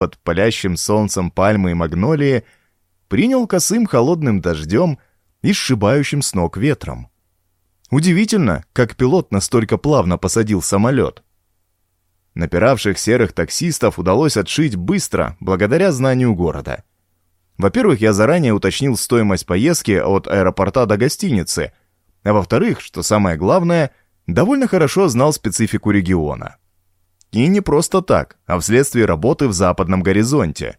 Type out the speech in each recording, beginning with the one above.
под палящим солнцем пальмы и магнолии, принял косым холодным дождем и сшибающим с ног ветром. Удивительно, как пилот настолько плавно посадил самолет. Напиравших серых таксистов удалось отшить быстро, благодаря знанию города. Во-первых, я заранее уточнил стоимость поездки от аэропорта до гостиницы, а во-вторых, что самое главное, довольно хорошо знал специфику региона. И не просто так, а вследствие работы в западном горизонте.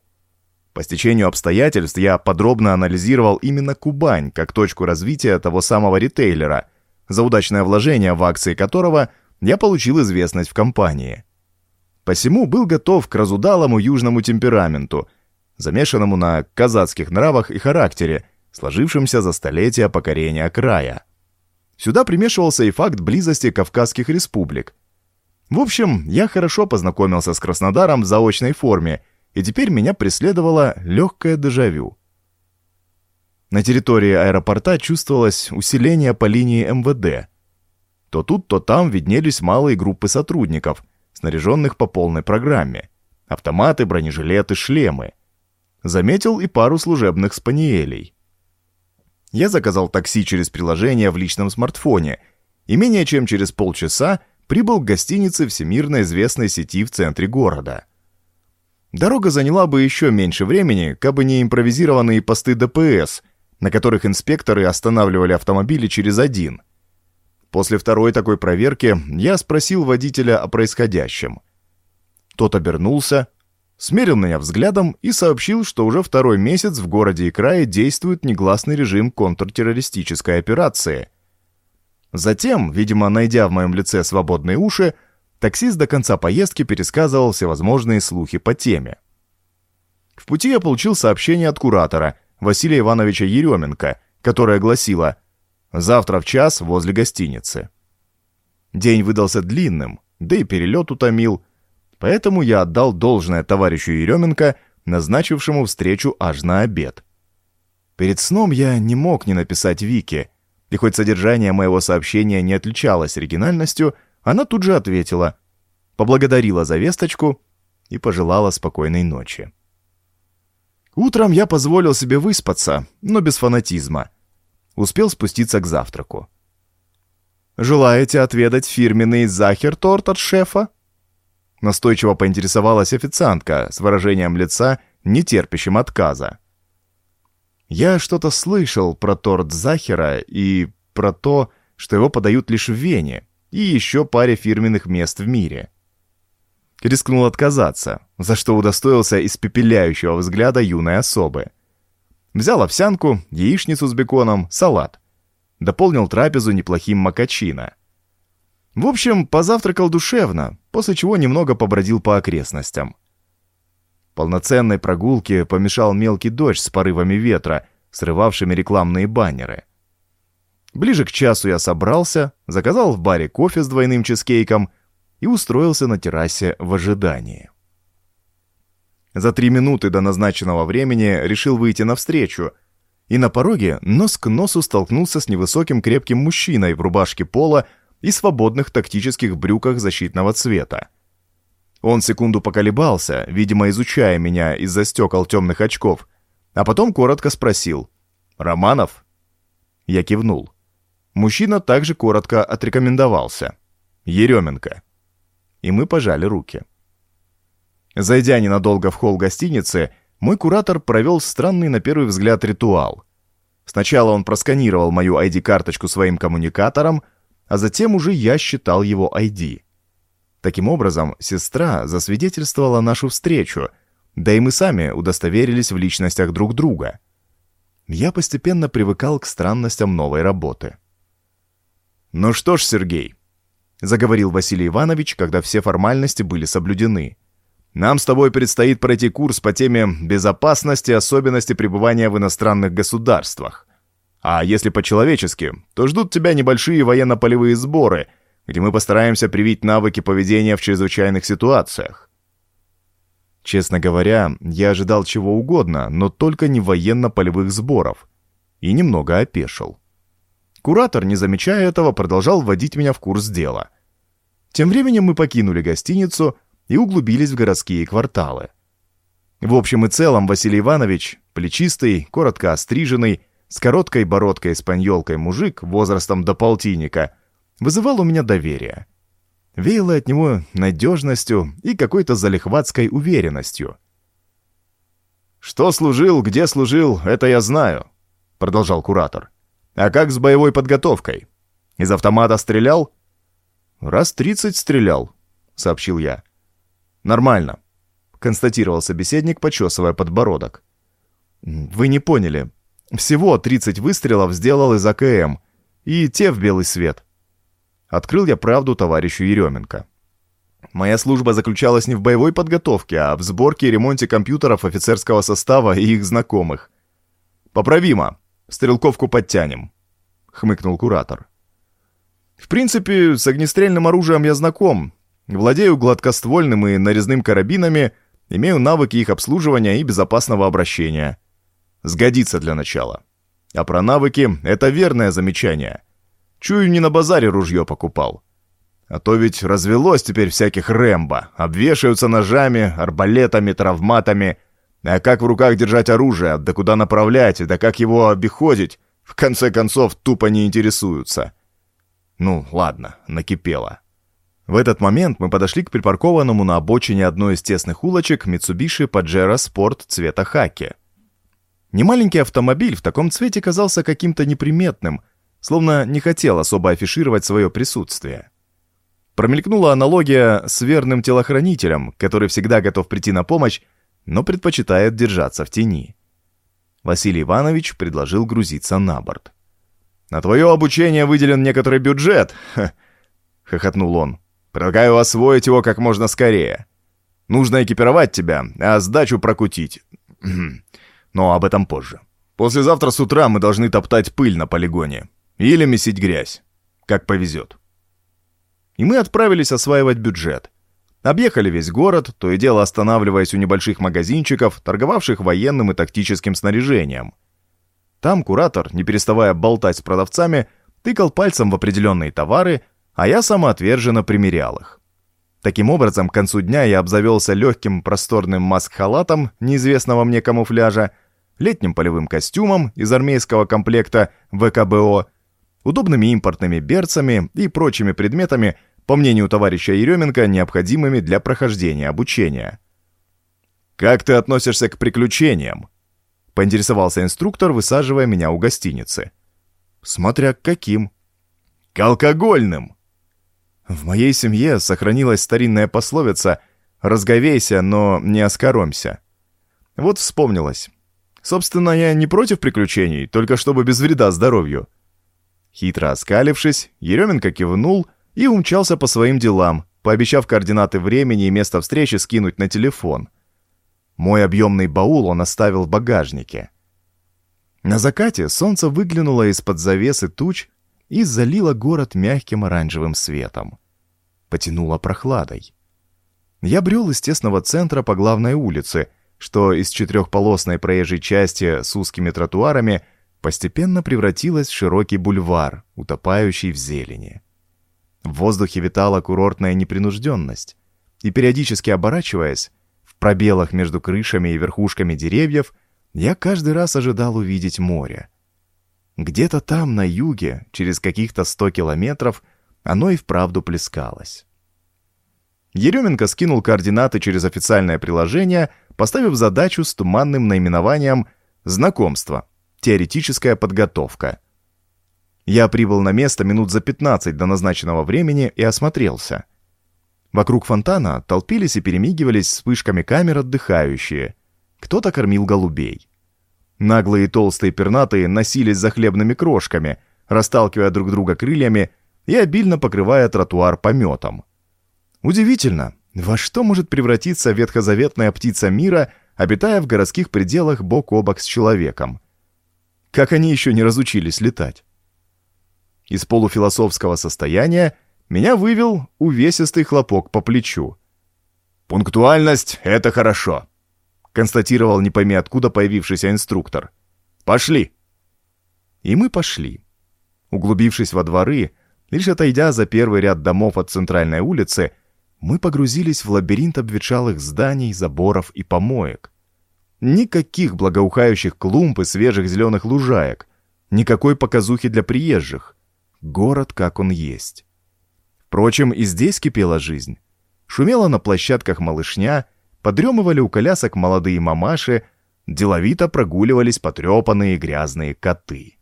По стечению обстоятельств я подробно анализировал именно Кубань как точку развития того самого ритейлера, за удачное вложение в акции которого я получил известность в компании. Посему был готов к разудалому южному темпераменту, замешанному на казацких нравах и характере, сложившемся за столетия покорения края. Сюда примешивался и факт близости Кавказских республик. В общем, я хорошо познакомился с Краснодаром в заочной форме, и теперь меня преследовало легкое дежавю. На территории аэропорта чувствовалось усиление по линии МВД. То тут, то там виднелись малые группы сотрудников, снаряженных по полной программе. Автоматы, бронежилеты, шлемы. Заметил и пару служебных спаниелей. Я заказал такси через приложение в личном смартфоне и менее чем через полчаса прибыл к гостинице всемирно известной сети в центре города. Дорога заняла бы еще меньше времени, кабы не импровизированные посты ДПС, на которых инспекторы останавливали автомобили через один. После второй такой проверки я спросил водителя о происходящем. Тот обернулся, смерил меня взглядом и сообщил, что уже второй месяц в городе и крае действует негласный режим контртеррористической операции. Затем, видимо, найдя в моем лице свободные уши, таксист до конца поездки пересказывал всевозможные слухи по теме. В пути я получил сообщение от куратора, Василия Ивановича Еременко, которое гласило «Завтра в час возле гостиницы». День выдался длинным, да и перелет утомил, Поэтому я отдал должное товарищу Еременко, назначившему встречу аж на обед. Перед сном я не мог не написать Вике, и хоть содержание моего сообщения не отличалось оригинальностью, она тут же ответила, поблагодарила за весточку и пожелала спокойной ночи. Утром я позволил себе выспаться, но без фанатизма. Успел спуститься к завтраку. «Желаете отведать фирменный захер-торт от шефа?» Настойчиво поинтересовалась официантка с выражением лица, не терпящим отказа. Я что-то слышал про торт Захера и про то, что его подают лишь в Вене и еще паре фирменных мест в мире. Рискнул отказаться, за что удостоился испепеляющего взгляда юной особы. Взял овсянку, яичницу с беконом, салат. Дополнил трапезу неплохим макачино. В общем, позавтракал душевно, после чего немного побродил по окрестностям. Полноценной прогулке помешал мелкий дождь с порывами ветра, срывавшими рекламные баннеры. Ближе к часу я собрался, заказал в баре кофе с двойным чизкейком и устроился на террасе в ожидании. За три минуты до назначенного времени решил выйти навстречу, и на пороге нос к носу столкнулся с невысоким крепким мужчиной в рубашке пола и свободных тактических брюках защитного цвета. Он секунду поколебался, видимо, изучая меня из-за стекол темных очков, а потом коротко спросил «Романов?» Я кивнул. Мужчина также коротко отрекомендовался. «Еременко». И мы пожали руки. Зайдя ненадолго в холл гостиницы, мой куратор провел странный на первый взгляд ритуал. Сначала он просканировал мою ID-карточку своим коммуникатором, а затем уже я считал его ID. Таким образом, сестра засвидетельствовала нашу встречу, да и мы сами удостоверились в личностях друг друга. Я постепенно привыкал к странностям новой работы. «Ну что ж, Сергей», — заговорил Василий Иванович, когда все формальности были соблюдены. «Нам с тобой предстоит пройти курс по теме безопасности особенности пребывания в иностранных государствах. А если по-человечески, то ждут тебя небольшие военно-полевые сборы, где мы постараемся привить навыки поведения в чрезвычайных ситуациях. Честно говоря, я ожидал чего угодно, но только не военно-полевых сборов. И немного опешил. Куратор, не замечая этого, продолжал вводить меня в курс дела. Тем временем мы покинули гостиницу и углубились в городские кварталы. В общем и целом Василий Иванович, плечистый, коротко остриженный, с короткой бородкой-испаньолкой мужик возрастом до полтинника, вызывал у меня доверие. Веяло от него надежностью и какой-то залихватской уверенностью. «Что служил, где служил, это я знаю», — продолжал куратор. «А как с боевой подготовкой? Из автомата стрелял?» «Раз тридцать стрелял», — сообщил я. «Нормально», — констатировал собеседник, почесывая подбородок. «Вы не поняли. Всего 30 выстрелов сделал из АКМ, и те в белый свет. Открыл я правду товарищу Еременко. Моя служба заключалась не в боевой подготовке, а в сборке и ремонте компьютеров офицерского состава и их знакомых. «Поправимо. Стрелковку подтянем», — хмыкнул куратор. «В принципе, с огнестрельным оружием я знаком. Владею гладкоствольным и нарезным карабинами, имею навыки их обслуживания и безопасного обращения. Сгодится для начала. А про навыки — это верное замечание. Чую, не на базаре ружье покупал. А то ведь развелось теперь всяких Рэмбо. Обвешаются ножами, арбалетами, травматами. А как в руках держать оружие, да куда направлять, да как его обиходить, в конце концов тупо не интересуются. Ну, ладно, накипело. В этот момент мы подошли к припаркованному на обочине одной из тесных улочек Mitsubishi Pajero Sport цвета хаки. Немаленький автомобиль в таком цвете казался каким-то неприметным, словно не хотел особо афишировать свое присутствие. Промелькнула аналогия с верным телохранителем, который всегда готов прийти на помощь, но предпочитает держаться в тени. Василий Иванович предложил грузиться на борт. «На твое обучение выделен некоторый бюджет», — хохотнул он. «Предлагаю освоить его как можно скорее. Нужно экипировать тебя, а сдачу прокутить но об этом позже. Послезавтра с утра мы должны топтать пыль на полигоне. Или месить грязь. Как повезет. И мы отправились осваивать бюджет. Объехали весь город, то и дело останавливаясь у небольших магазинчиков, торговавших военным и тактическим снаряжением. Там куратор, не переставая болтать с продавцами, тыкал пальцем в определенные товары, а я самоотверженно примерял их. Таким образом, к концу дня я обзавелся легким просторным маск-халатом неизвестного мне камуфляжа, летним полевым костюмом из армейского комплекта ВКБО, удобными импортными берцами и прочими предметами, по мнению товарища Еременко, необходимыми для прохождения обучения. «Как ты относишься к приключениям?» — поинтересовался инструктор, высаживая меня у гостиницы. «Смотря к каким». «К алкогольным!» В моей семье сохранилась старинная пословица «разговейся, но не оскоромься». Вот вспомнилось. Собственно, я не против приключений, только чтобы без вреда здоровью. Хитро оскалившись, Еременко кивнул и умчался по своим делам, пообещав координаты времени и места встречи скинуть на телефон. Мой объемный баул он оставил в багажнике. На закате солнце выглянуло из-под завесы туч и залило город мягким оранжевым светом. Потянуло прохладой. Я брел из тесного центра по главной улице — что из четырехполосной проезжей части с узкими тротуарами постепенно превратилась в широкий бульвар, утопающий в зелени. В воздухе витала курортная непринужденность, и периодически оборачиваясь, в пробелах между крышами и верхушками деревьев, я каждый раз ожидал увидеть море. Где-то там, на юге, через каких-то сто километров, оно и вправду плескалось. Еременко скинул координаты через официальное приложение — поставив задачу с туманным наименованием «Знакомство. Теоретическая подготовка». Я прибыл на место минут за 15 до назначенного времени и осмотрелся. Вокруг фонтана толпились и перемигивались вспышками камер отдыхающие. Кто-то кормил голубей. Наглые толстые пернатые носились за хлебными крошками, расталкивая друг друга крыльями и обильно покрывая тротуар пометом. Удивительно, во что может превратиться ветхозаветная птица мира, обитая в городских пределах бок о бок с человеком? Как они еще не разучились летать? Из полуфилософского состояния меня вывел увесистый хлопок по плечу. «Пунктуальность — это хорошо», — констатировал не пойми откуда появившийся инструктор. «Пошли!» И мы пошли. Углубившись во дворы, лишь отойдя за первый ряд домов от центральной улицы, мы погрузились в лабиринт обветшалых зданий, заборов и помоек. Никаких благоухающих клумб и свежих зеленых лужаек. Никакой показухи для приезжих. Город, как он есть. Впрочем, и здесь кипела жизнь. Шумела на площадках малышня, подремывали у колясок молодые мамаши, деловито прогуливались потрепанные грязные коты.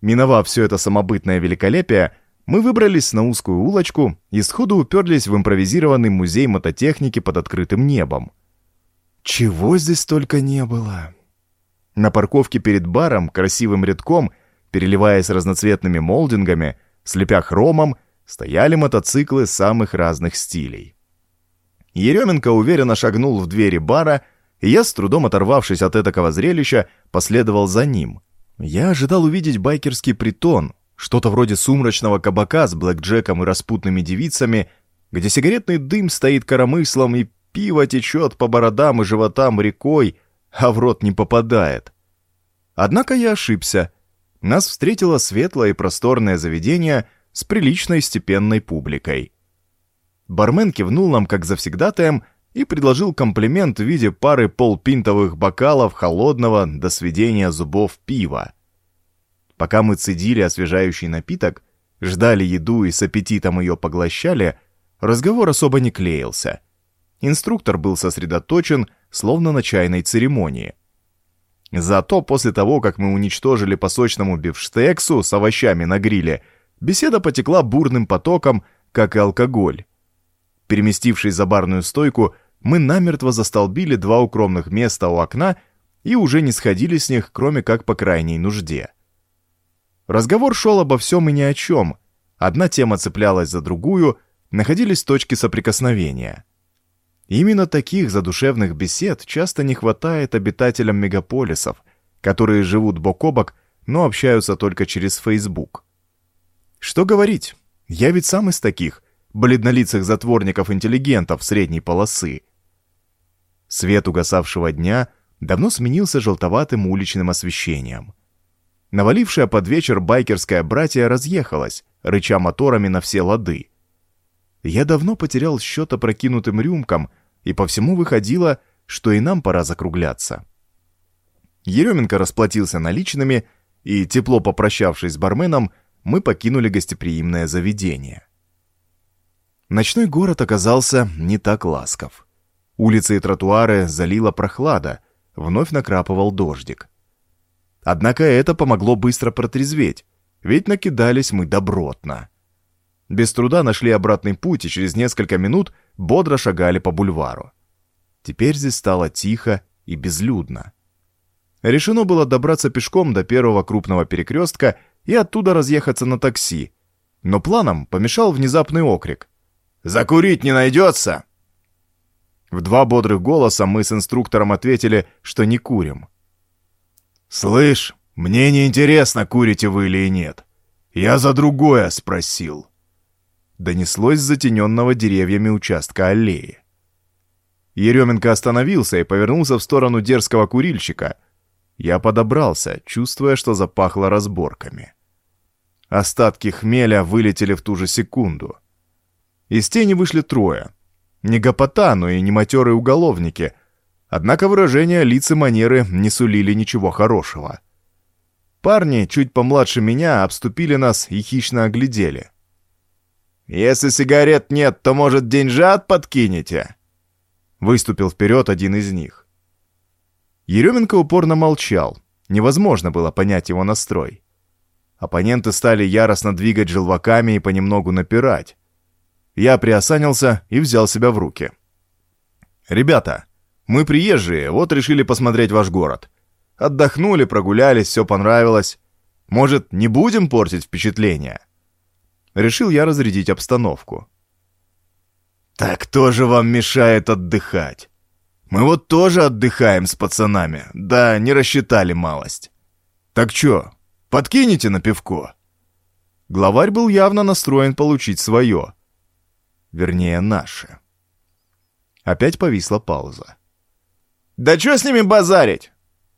Миновав все это самобытное великолепие, мы выбрались на узкую улочку и сходу уперлись в импровизированный музей мототехники под открытым небом. Чего здесь только не было. На парковке перед баром красивым рядком, переливаясь разноцветными молдингами, слепя хромом, стояли мотоциклы самых разных стилей. Еременко уверенно шагнул в двери бара, и я, с трудом оторвавшись от этакого зрелища, последовал за ним. Я ожидал увидеть байкерский притон, что-то вроде сумрачного кабака с блэкджеком и распутными девицами, где сигаретный дым стоит коромыслом и пиво течет по бородам и животам рекой, а в рот не попадает. Однако я ошибся. Нас встретило светлое и просторное заведение с приличной степенной публикой. Бармен кивнул нам как завсегдатаем и предложил комплимент в виде пары полпинтовых бокалов холодного до сведения зубов пива. Пока мы цедили освежающий напиток, ждали еду и с аппетитом ее поглощали, разговор особо не клеился. Инструктор был сосредоточен, словно на чайной церемонии. Зато после того, как мы уничтожили по сочному бифштексу с овощами на гриле, беседа потекла бурным потоком, как и алкоголь. Переместившись за барную стойку, мы намертво застолбили два укромных места у окна и уже не сходили с них, кроме как по крайней нужде. Разговор шел обо всем и ни о чем. Одна тема цеплялась за другую, находились точки соприкосновения. Именно таких задушевных бесед часто не хватает обитателям мегаполисов, которые живут бок о бок, но общаются только через Facebook. Что говорить, я ведь сам из таких – бледнолицых затворников-интеллигентов средней полосы. Свет угасавшего дня давно сменился желтоватым уличным освещением. Навалившая под вечер байкерская братья разъехалась, рыча моторами на все лады. Я давно потерял счет опрокинутым рюмкам, и по всему выходило, что и нам пора закругляться. Еременко расплатился наличными, и, тепло попрощавшись с барменом, мы покинули гостеприимное заведение. Ночной город оказался не так ласков. Улицы и тротуары залила прохлада, вновь накрапывал дождик. Однако это помогло быстро протрезветь, ведь накидались мы добротно. Без труда нашли обратный путь и через несколько минут бодро шагали по бульвару. Теперь здесь стало тихо и безлюдно. Решено было добраться пешком до первого крупного перекрестка и оттуда разъехаться на такси, но планам помешал внезапный окрик. Закурить не найдется?» В два бодрых голоса мы с инструктором ответили, что не курим. «Слышь, мне не интересно, курите вы или нет. Я за другое спросил». Донеслось с затененного деревьями участка аллеи. Еременко остановился и повернулся в сторону дерзкого курильщика. Я подобрался, чувствуя, что запахло разборками. Остатки хмеля вылетели в ту же секунду — из тени вышли трое. Не гопота, но и не матерые уголовники. Однако выражения лиц и манеры не сулили ничего хорошего. Парни, чуть помладше меня, обступили нас и хищно оглядели. «Если сигарет нет, то, может, деньжат подкинете?» Выступил вперед один из них. Еременко упорно молчал. Невозможно было понять его настрой. Оппоненты стали яростно двигать желваками и понемногу напирать. Я приосанился и взял себя в руки. «Ребята, мы приезжие, вот решили посмотреть ваш город. Отдохнули, прогулялись, все понравилось. Может, не будем портить впечатление?» Решил я разрядить обстановку. «Так кто же вам мешает отдыхать? Мы вот тоже отдыхаем с пацанами, да не рассчитали малость. Так чё, подкинете на пивко?» Главарь был явно настроен получить свое — Вернее, наши. Опять повисла пауза. «Да чё с ними базарить?»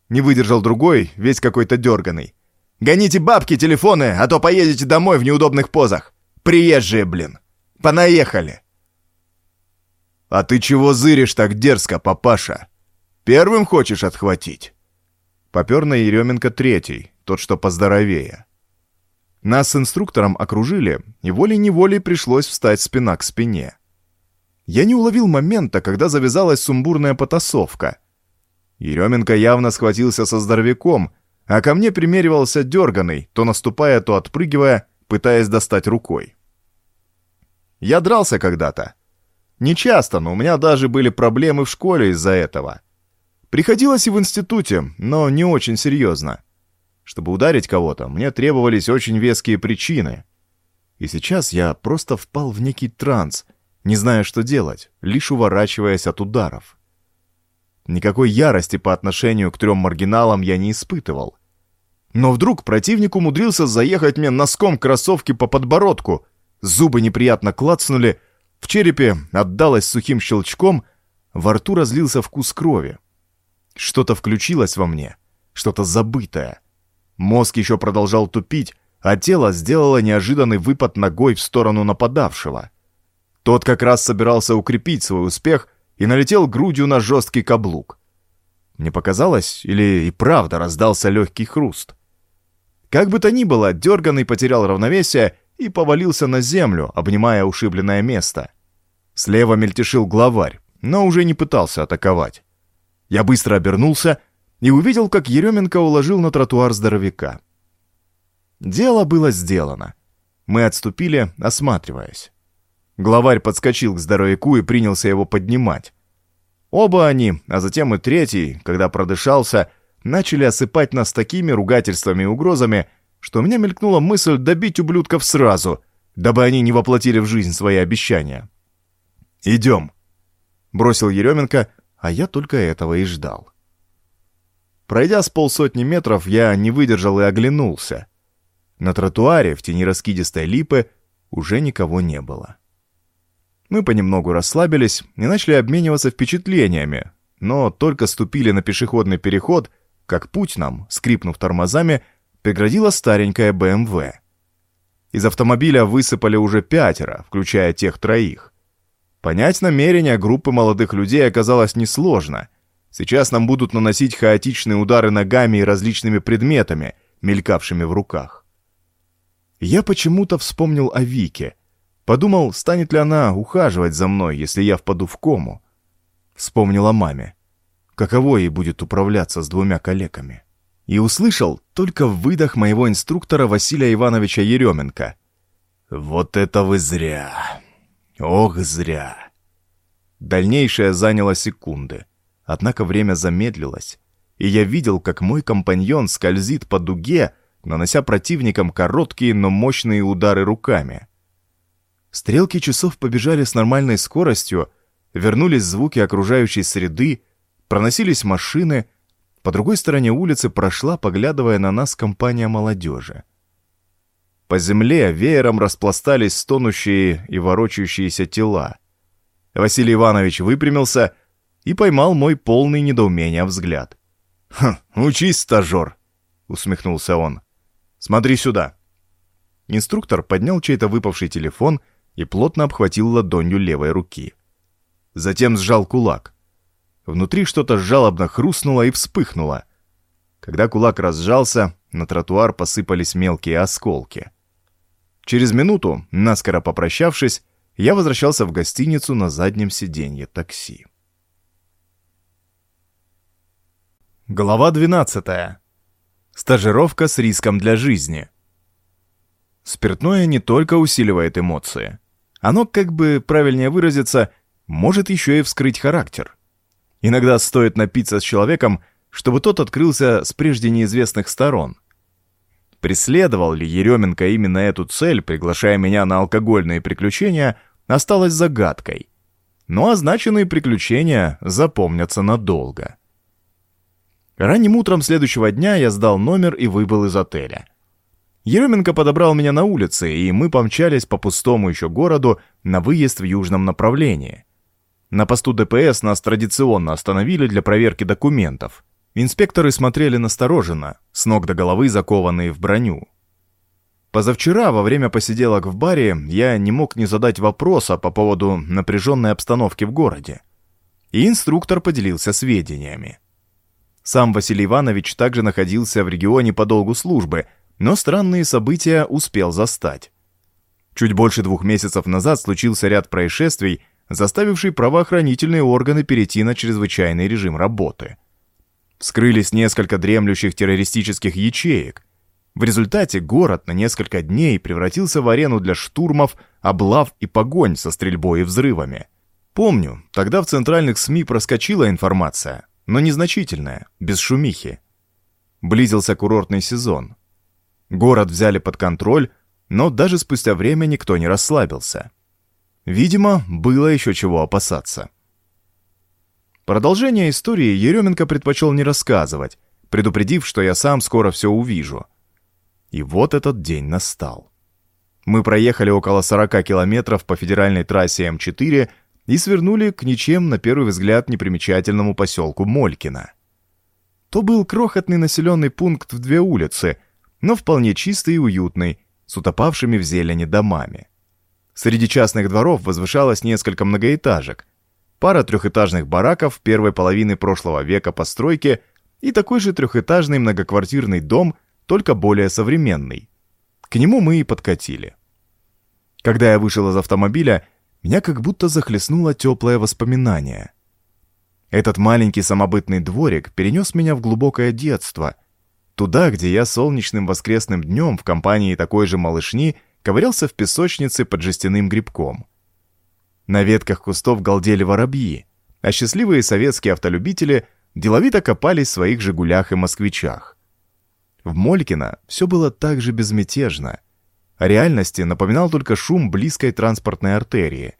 Не выдержал другой, весь какой-то дерганый. «Гоните бабки, телефоны, а то поедете домой в неудобных позах. Приезжие, блин. Понаехали!» «А ты чего зыришь так дерзко, папаша?» Первым хочешь отхватить?» Попер на Еременко третий, тот, что поздоровее. Нас с инструктором окружили, и волей-неволей пришлось встать спина к спине. Я не уловил момента, когда завязалась сумбурная потасовка. Еременко явно схватился со здоровяком, а ко мне примеривался дерганый, то наступая, то отпрыгивая, пытаясь достать рукой. Я дрался когда-то. Не часто, но у меня даже были проблемы в школе из-за этого. Приходилось и в институте, но не очень серьезно. Чтобы ударить кого-то, мне требовались очень веские причины. И сейчас я просто впал в некий транс, не зная, что делать, лишь уворачиваясь от ударов. Никакой ярости по отношению к трем маргиналам я не испытывал. Но вдруг противник умудрился заехать мне носком кроссовки по подбородку, зубы неприятно клацнули, в черепе отдалось сухим щелчком, во рту разлился вкус крови. Что-то включилось во мне, что-то забытое. Мозг еще продолжал тупить, а тело сделало неожиданный выпад ногой в сторону нападавшего. Тот как раз собирался укрепить свой успех и налетел грудью на жесткий каблук. Мне показалось, или и правда раздался легкий хруст. Как бы то ни было, дерганный потерял равновесие и повалился на землю, обнимая ушибленное место. Слева мельтешил главарь, но уже не пытался атаковать. Я быстро обернулся и увидел, как Еременко уложил на тротуар здоровяка. Дело было сделано. Мы отступили, осматриваясь. Главарь подскочил к здоровяку и принялся его поднимать. Оба они, а затем и третий, когда продышался, начали осыпать нас такими ругательствами и угрозами, что у меня мелькнула мысль добить ублюдков сразу, дабы они не воплотили в жизнь свои обещания. «Идем», — бросил Еременко, а я только этого и ждал. Пройдя с полсотни метров, я не выдержал и оглянулся. На тротуаре в тени раскидистой липы уже никого не было. Мы понемногу расслабились и начали обмениваться впечатлениями, но только ступили на пешеходный переход, как путь нам, скрипнув тормозами, преградила старенькая БМВ. Из автомобиля высыпали уже пятеро, включая тех троих. Понять намерения группы молодых людей оказалось несложно. Сейчас нам будут наносить хаотичные удары ногами и различными предметами, мелькавшими в руках. Я почему-то вспомнил о Вике. Подумал, станет ли она ухаживать за мной, если я впаду в кому. Вспомнил о маме. Каково ей будет управляться с двумя коллегами. И услышал только выдох моего инструктора Василия Ивановича Еременко. «Вот это вы зря!» Ох, зря. Дальнейшее заняло секунды. Однако время замедлилось, и я видел, как мой компаньон скользит по дуге, нанося противникам короткие, но мощные удары руками. Стрелки часов побежали с нормальной скоростью, вернулись звуки окружающей среды, проносились машины, по другой стороне улицы прошла, поглядывая на нас, компания молодежи. По земле веером распластались стонущие и ворочающиеся тела. Василий Иванович выпрямился и поймал мой полный недоумения взгляд. «Хм, учись, стажер!» — усмехнулся он. «Смотри сюда!» Инструктор поднял чей-то выпавший телефон и плотно обхватил ладонью левой руки. Затем сжал кулак. Внутри что-то жалобно хрустнуло и вспыхнуло. Когда кулак разжался, на тротуар посыпались мелкие осколки. Через минуту, наскоро попрощавшись, я возвращался в гостиницу на заднем сиденье такси. Глава 12. Стажировка с риском для жизни. Спиртное не только усиливает эмоции. Оно, как бы правильнее выразиться, может еще и вскрыть характер. Иногда стоит напиться с человеком, чтобы тот открылся с прежде неизвестных сторон. Преследовал ли Еременко именно эту цель, приглашая меня на алкогольные приключения, осталось загадкой. Но означенные приключения запомнятся надолго. Ранним утром следующего дня я сдал номер и выбыл из отеля. Еременко подобрал меня на улице, и мы помчались по пустому еще городу на выезд в южном направлении. На посту ДПС нас традиционно остановили для проверки документов. Инспекторы смотрели настороженно, с ног до головы закованные в броню. Позавчера, во время посиделок в баре, я не мог не задать вопроса по поводу напряженной обстановки в городе. и инструктор поделился сведениями. Сам Василий Иванович также находился в регионе по долгу службы, но странные события успел застать. Чуть больше двух месяцев назад случился ряд происшествий, заставивший правоохранительные органы перейти на чрезвычайный режим работы. Вскрылись несколько дремлющих террористических ячеек. В результате город на несколько дней превратился в арену для штурмов, облав и погонь со стрельбой и взрывами. Помню, тогда в центральных СМИ проскочила информация, но незначительная, без шумихи. Близился курортный сезон. Город взяли под контроль, но даже спустя время никто не расслабился. Видимо, было еще чего опасаться. Продолжение истории Еременко предпочел не рассказывать, предупредив, что я сам скоро все увижу. И вот этот день настал. Мы проехали около 40 километров по федеральной трассе М4 и свернули к ничем, на первый взгляд, непримечательному поселку Молькино. То был крохотный населенный пункт в две улицы, но вполне чистый и уютный, с утопавшими в зелени домами. Среди частных дворов возвышалось несколько многоэтажек, пара трехэтажных бараков первой половины прошлого века постройки и такой же трехэтажный многоквартирный дом, только более современный. К нему мы и подкатили. Когда я вышел из автомобиля, меня как будто захлестнуло теплое воспоминание. Этот маленький самобытный дворик перенес меня в глубокое детство, туда, где я солнечным воскресным днем в компании такой же малышни ковырялся в песочнице под жестяным грибком. На ветках кустов галдели воробьи, а счастливые советские автолюбители деловито копались в своих «Жигулях» и «Москвичах». В Молькино все было так же безмятежно — о реальности напоминал только шум близкой транспортной артерии.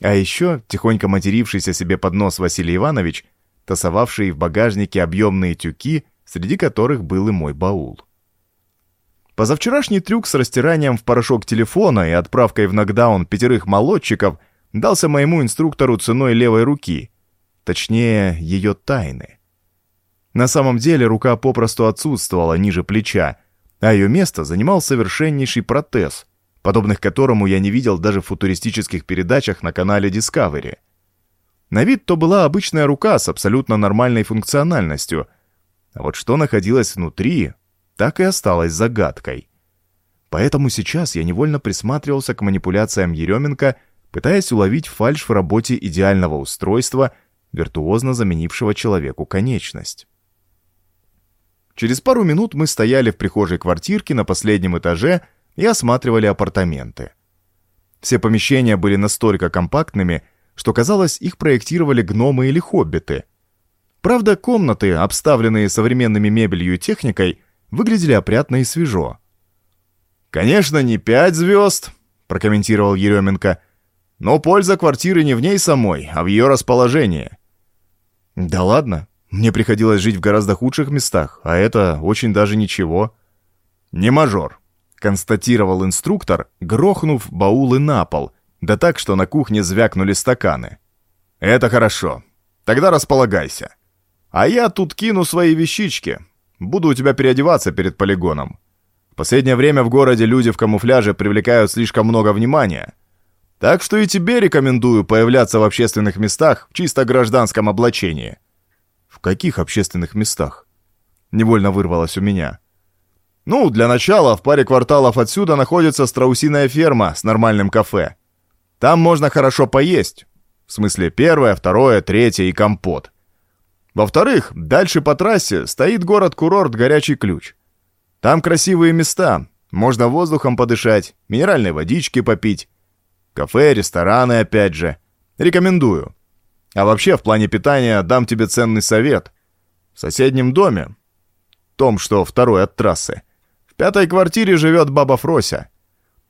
А еще тихонько матерившийся себе под нос Василий Иванович, тасовавший в багажнике объемные тюки, среди которых был и мой баул. Позавчерашний трюк с растиранием в порошок телефона и отправкой в нокдаун пятерых молодчиков дался моему инструктору ценой левой руки, точнее, ее тайны. На самом деле рука попросту отсутствовала ниже плеча, а ее место занимал совершеннейший протез, подобных которому я не видел даже в футуристических передачах на канале Discovery. На вид то была обычная рука с абсолютно нормальной функциональностью, а вот что находилось внутри, так и осталось загадкой. Поэтому сейчас я невольно присматривался к манипуляциям Еременко, пытаясь уловить фальшь в работе идеального устройства, виртуозно заменившего человеку конечность. Через пару минут мы стояли в прихожей квартирки на последнем этаже и осматривали апартаменты. Все помещения были настолько компактными, что казалось, их проектировали гномы или хоббиты. Правда, комнаты, обставленные современными мебелью и техникой, выглядели опрятно и свежо. «Конечно, не пять звезд», — прокомментировал Еременко, «но польза квартиры не в ней самой, а в ее расположении». «Да ладно, мне приходилось жить в гораздо худших местах, а это очень даже ничего. Не мажор, констатировал инструктор, грохнув баулы на пол, да так, что на кухне звякнули стаканы. Это хорошо. Тогда располагайся. А я тут кину свои вещички. Буду у тебя переодеваться перед полигоном. В последнее время в городе люди в камуфляже привлекают слишком много внимания. Так что и тебе рекомендую появляться в общественных местах в чисто гражданском облачении. «В каких общественных местах?» Невольно вырвалось у меня. «Ну, для начала, в паре кварталов отсюда находится страусиная ферма с нормальным кафе. Там можно хорошо поесть. В смысле, первое, второе, третье и компот. Во-вторых, дальше по трассе стоит город-курорт «Горячий ключ». Там красивые места, можно воздухом подышать, минеральной водички попить. Кафе, рестораны опять же. Рекомендую. А вообще, в плане питания дам тебе ценный совет. В соседнем доме, том, что второй от трассы, в пятой квартире живет баба Фрося.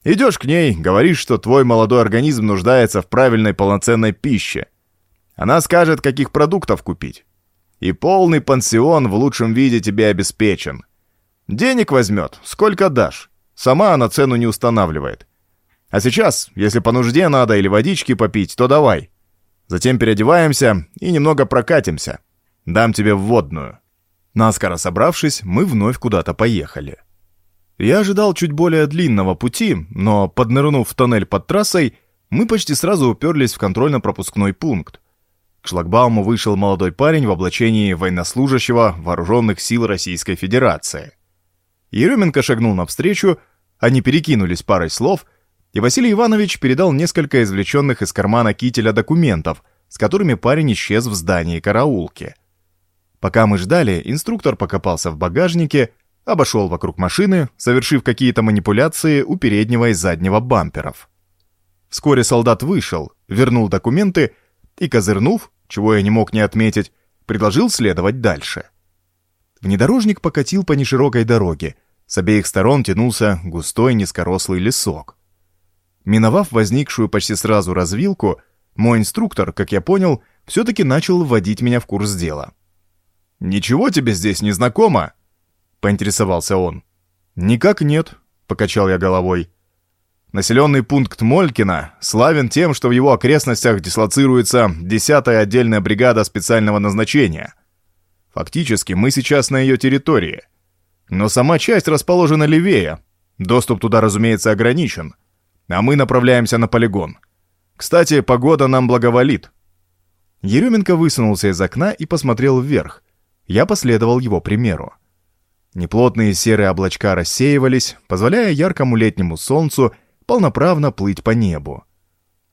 Идешь к ней, говоришь, что твой молодой организм нуждается в правильной полноценной пище. Она скажет, каких продуктов купить. И полный пансион в лучшем виде тебе обеспечен. Денег возьмет, сколько дашь. Сама она цену не устанавливает. А сейчас, если по нужде надо или водички попить, то давай. Затем переодеваемся и немного прокатимся. Дам тебе вводную». Наскоро собравшись, мы вновь куда-то поехали. Я ожидал чуть более длинного пути, но, поднырнув в тоннель под трассой, мы почти сразу уперлись в контрольно-пропускной пункт. К шлагбауму вышел молодой парень в облачении военнослужащего вооруженных сил Российской Федерации. Еременко шагнул навстречу, они перекинулись парой слов, и Василий Иванович передал несколько извлеченных из кармана кителя документов, с которыми парень исчез в здании караулки. Пока мы ждали, инструктор покопался в багажнике, обошел вокруг машины, совершив какие-то манипуляции у переднего и заднего бамперов. Вскоре солдат вышел, вернул документы и, козырнув, чего я не мог не отметить, предложил следовать дальше. Внедорожник покатил по неширокой дороге, с обеих сторон тянулся густой низкорослый лесок. Миновав возникшую почти сразу развилку, мой инструктор, как я понял, все-таки начал вводить меня в курс дела. «Ничего тебе здесь не знакомо?» — поинтересовался он. «Никак нет», — покачал я головой. Населенный пункт Молькина славен тем, что в его окрестностях дислоцируется 10-я отдельная бригада специального назначения. Фактически мы сейчас на ее территории. Но сама часть расположена левее. Доступ туда, разумеется, ограничен. А мы направляемся на полигон. Кстати, погода нам благоволит. Еременко высунулся из окна и посмотрел вверх. Я последовал его примеру. Неплотные серые облачка рассеивались, позволяя яркому летнему солнцу полноправно плыть по небу.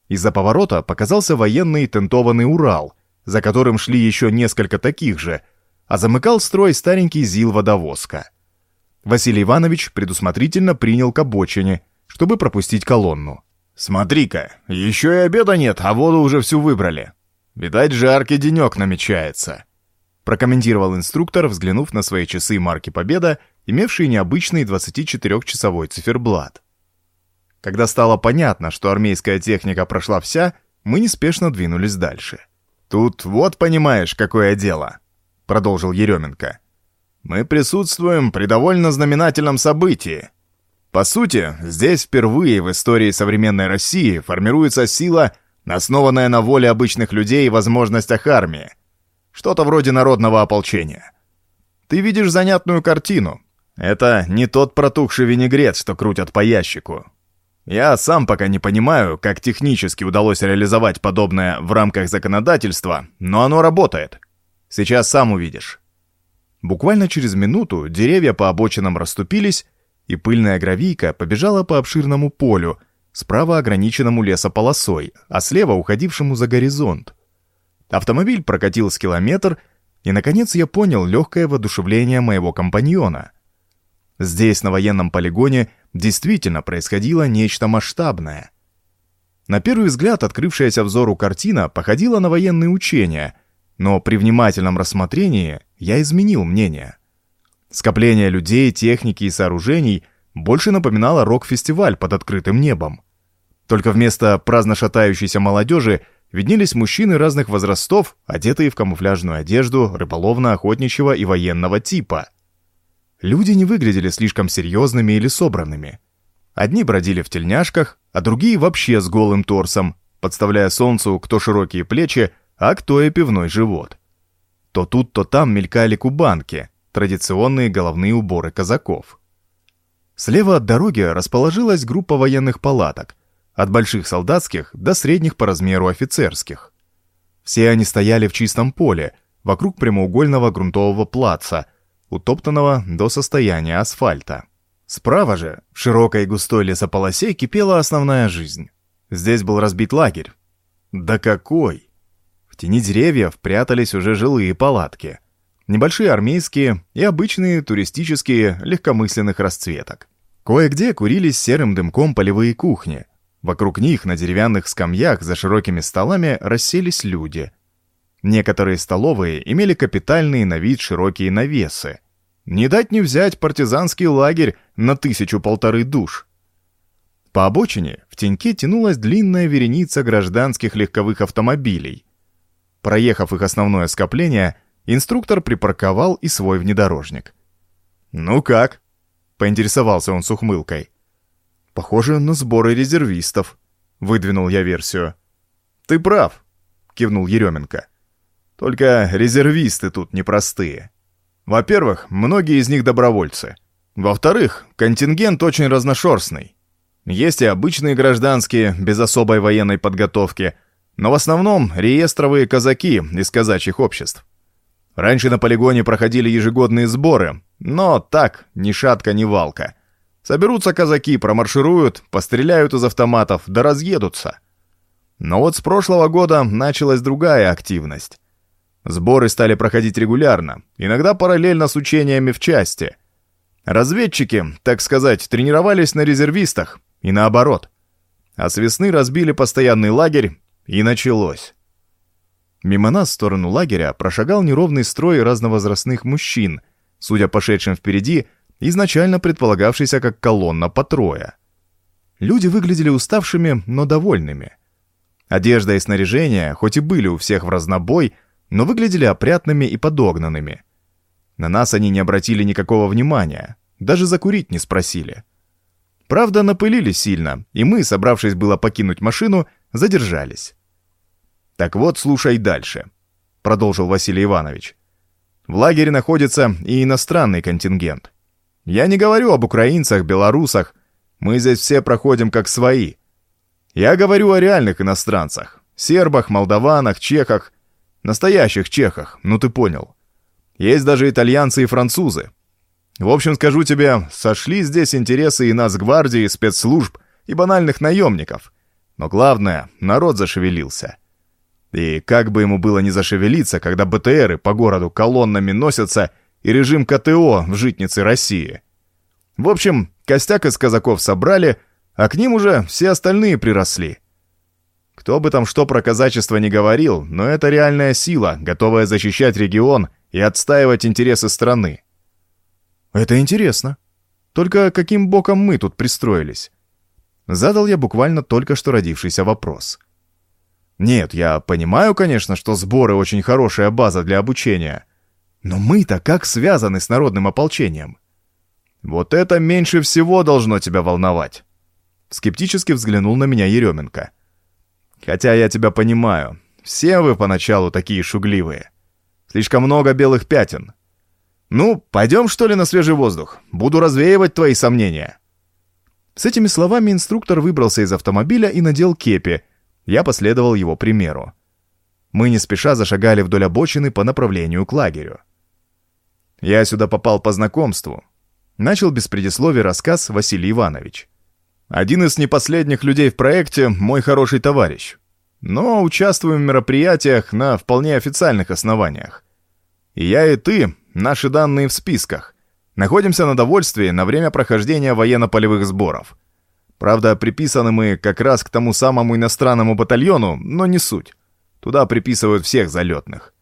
Из-за поворота показался военный тентованный Урал, за которым шли еще несколько таких же, а замыкал строй старенький ЗИЛ-водовозка. Василий Иванович предусмотрительно принял к обочине, чтобы пропустить колонну. «Смотри-ка, еще и обеда нет, а воду уже всю выбрали. Видать, жаркий денек намечается», прокомментировал инструктор, взглянув на свои часы марки «Победа», имевшие необычный 24-часовой циферблат. Когда стало понятно, что армейская техника прошла вся, мы неспешно двинулись дальше. «Тут вот понимаешь, какое дело», — продолжил Еременко. «Мы присутствуем при довольно знаменательном событии. По сути, здесь впервые в истории современной России формируется сила, основанная на воле обычных людей и возможностях армии. Что-то вроде народного ополчения. Ты видишь занятную картину. Это не тот протухший винегрет, что крутят по ящику. Я сам пока не понимаю, как технически удалось реализовать подобное в рамках законодательства, но оно работает. Сейчас сам увидишь. Буквально через минуту деревья по обочинам расступились, и пыльная гравийка побежала по обширному полю, справа ограниченному лесополосой, а слева уходившему за горизонт. Автомобиль прокатил с километр, и, наконец, я понял легкое воодушевление моего компаньона. Здесь, на военном полигоне, действительно происходило нечто масштабное. На первый взгляд открывшаяся взору картина походила на военные учения, но при внимательном рассмотрении я изменил мнение. Скопление людей, техники и сооружений больше напоминало рок-фестиваль под открытым небом. Только вместо праздно шатающейся молодежи виднелись мужчины разных возрастов, одетые в камуфляжную одежду рыболовно-охотничьего и военного типа – Люди не выглядели слишком серьезными или собранными. Одни бродили в тельняшках, а другие вообще с голым торсом, подставляя солнцу кто широкие плечи, а кто и пивной живот. То тут, то там мелькали кубанки, традиционные головные уборы казаков. Слева от дороги расположилась группа военных палаток, от больших солдатских до средних по размеру офицерских. Все они стояли в чистом поле, вокруг прямоугольного грунтового плаца – утоптанного до состояния асфальта. Справа же, в широкой густой лесополосе, кипела основная жизнь. Здесь был разбит лагерь. Да какой! В тени деревьев прятались уже жилые палатки. Небольшие армейские и обычные туристические легкомысленных расцветок. Кое-где курились серым дымком полевые кухни. Вокруг них на деревянных скамьях за широкими столами расселись люди – Некоторые столовые имели капитальные на вид широкие навесы. Не дать не взять партизанский лагерь на тысячу-полторы душ. По обочине в теньке тянулась длинная вереница гражданских легковых автомобилей. Проехав их основное скопление, инструктор припарковал и свой внедорожник. «Ну как?» — поинтересовался он с ухмылкой. «Похоже на сборы резервистов», — выдвинул я версию. «Ты прав», — кивнул Еременко. Только резервисты тут непростые. Во-первых, многие из них добровольцы. Во-вторых, контингент очень разношерстный. Есть и обычные гражданские, без особой военной подготовки, но в основном реестровые казаки из казачьих обществ. Раньше на полигоне проходили ежегодные сборы, но так, ни шатка, ни валка. Соберутся казаки, промаршируют, постреляют из автоматов, да разъедутся. Но вот с прошлого года началась другая активность. Сборы стали проходить регулярно, иногда параллельно с учениями в части. Разведчики, так сказать, тренировались на резервистах, и наоборот. А с весны разбили постоянный лагерь, и началось. Мимо нас в сторону лагеря прошагал неровный строй разновозрастных мужчин, судя по шедшим впереди, изначально предполагавшийся как колонна по трое. Люди выглядели уставшими, но довольными. Одежда и снаряжение, хоть и были у всех в разнобой, но выглядели опрятными и подогнанными. На нас они не обратили никакого внимания, даже закурить не спросили. Правда, напылили сильно, и мы, собравшись было покинуть машину, задержались. «Так вот, слушай дальше», — продолжил Василий Иванович. «В лагере находится и иностранный контингент. Я не говорю об украинцах, белорусах. Мы здесь все проходим как свои. Я говорю о реальных иностранцах. Сербах, молдаванах, чехах. Настоящих чехах, ну ты понял. Есть даже итальянцы и французы. В общем, скажу тебе, сошли здесь интересы и нас гвардии, спецслужб, и банальных наемников. Но главное, народ зашевелился. И как бы ему было не зашевелиться, когда БТРы по городу колоннами носятся и режим КТО в житнице России. В общем, костяк из казаков собрали, а к ним уже все остальные приросли. Кто бы там что про казачество не говорил, но это реальная сила, готовая защищать регион и отстаивать интересы страны. Это интересно. Только каким боком мы тут пристроились? Задал я буквально только что родившийся вопрос. — нет, я понимаю, конечно, что сборы очень хорошая база для обучения. Но мы-то как связаны с народным ополчением? Вот это меньше всего должно тебя волновать. Скептически взглянул на меня Еременко. Хотя я тебя понимаю. Все вы поначалу такие шугливые. Слишком много белых пятен. Ну, пойдем что ли на свежий воздух? Буду развеивать твои сомнения. С этими словами инструктор выбрался из автомобиля и надел кепи, я последовал его примеру. Мы не спеша зашагали вдоль обочины по направлению к лагерю. Я сюда попал по знакомству. Начал без предисловия рассказ Василий Иванович. Один из непоследних людей в проекте — мой хороший товарищ. Но участвуем в мероприятиях на вполне официальных основаниях. И я, и ты, наши данные в списках. Находимся на довольствии на время прохождения военно-полевых сборов — Правда, приписаны мы как раз к тому самому иностранному батальону, но не суть. Туда приписывают всех залетных.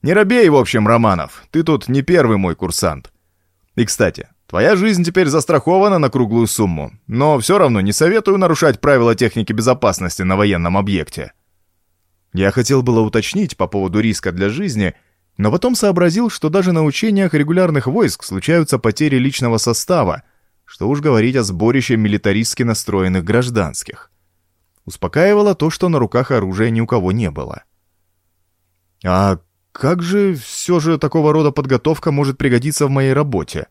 Не робей, в общем, Романов, ты тут не первый мой курсант. И, кстати, твоя жизнь теперь застрахована на круглую сумму, но все равно не советую нарушать правила техники безопасности на военном объекте. Я хотел было уточнить по поводу риска для жизни, но потом сообразил, что даже на учениях регулярных войск случаются потери личного состава, что уж говорить о сборище милитаристски настроенных гражданских. Успокаивало то, что на руках оружия ни у кого не было. «А как же все же такого рода подготовка может пригодиться в моей работе?»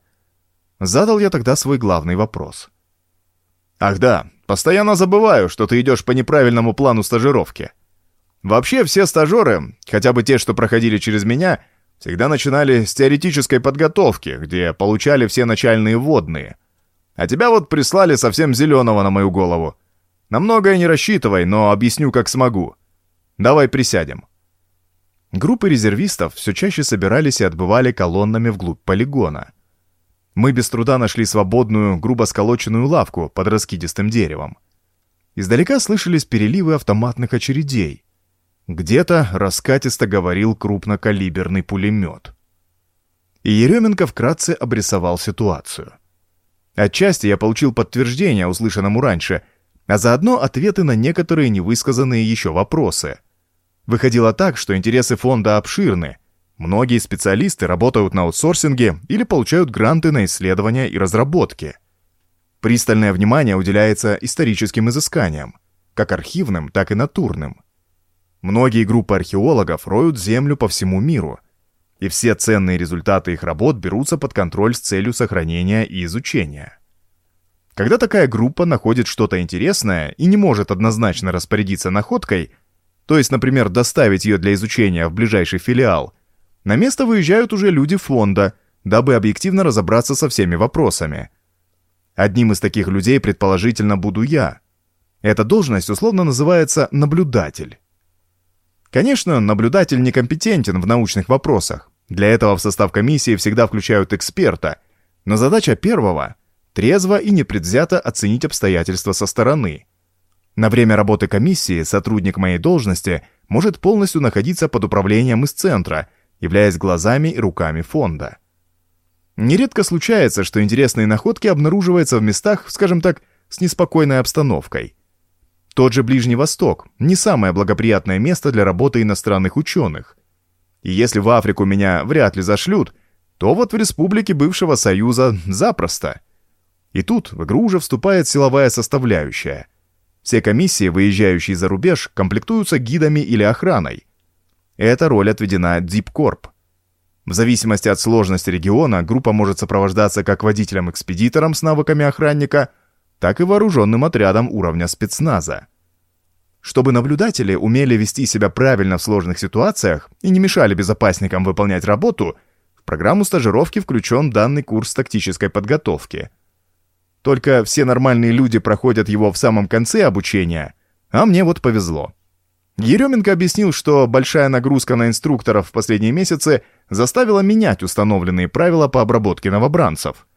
Задал я тогда свой главный вопрос. «Ах да, постоянно забываю, что ты идешь по неправильному плану стажировки. Вообще все стажеры, хотя бы те, что проходили через меня, всегда начинали с теоретической подготовки, где получали все начальные вводные — а тебя вот прислали совсем зеленого на мою голову. На многое не рассчитывай, но объясню, как смогу. Давай присядем». Группы резервистов все чаще собирались и отбывали колоннами вглубь полигона. Мы без труда нашли свободную, грубо сколоченную лавку под раскидистым деревом. Издалека слышались переливы автоматных очередей. Где-то раскатисто говорил крупнокалиберный пулемет. И Еременко вкратце обрисовал ситуацию — Отчасти я получил подтверждение услышанному раньше, а заодно ответы на некоторые невысказанные еще вопросы. Выходило так, что интересы фонда обширны. Многие специалисты работают на аутсорсинге или получают гранты на исследования и разработки. Пристальное внимание уделяется историческим изысканиям, как архивным, так и натурным. Многие группы археологов роют землю по всему миру – и все ценные результаты их работ берутся под контроль с целью сохранения и изучения. Когда такая группа находит что-то интересное и не может однозначно распорядиться находкой, то есть, например, доставить ее для изучения в ближайший филиал, на место выезжают уже люди фонда, дабы объективно разобраться со всеми вопросами. Одним из таких людей, предположительно, буду я. Эта должность условно называется «наблюдатель». Конечно, наблюдатель некомпетентен в научных вопросах. Для этого в состав комиссии всегда включают эксперта. Но задача первого – трезво и непредвзято оценить обстоятельства со стороны. На время работы комиссии сотрудник моей должности может полностью находиться под управлением из центра, являясь глазами и руками фонда. Нередко случается, что интересные находки обнаруживаются в местах, скажем так, с неспокойной обстановкой. Тот же Ближний Восток – не самое благоприятное место для работы иностранных ученых. И если в Африку меня вряд ли зашлют, то вот в республике бывшего Союза запросто. И тут в игру уже вступает силовая составляющая. Все комиссии, выезжающие за рубеж, комплектуются гидами или охраной. Эта роль отведена Дипкорп – в зависимости от сложности региона, группа может сопровождаться как водителем-экспедитором с навыками охранника, так и вооруженным отрядом уровня спецназа. Чтобы наблюдатели умели вести себя правильно в сложных ситуациях и не мешали безопасникам выполнять работу, в программу стажировки включен данный курс тактической подготовки. Только все нормальные люди проходят его в самом конце обучения, а мне вот повезло. Еременко объяснил, что большая нагрузка на инструкторов в последние месяцы заставила менять установленные правила по обработке новобранцев.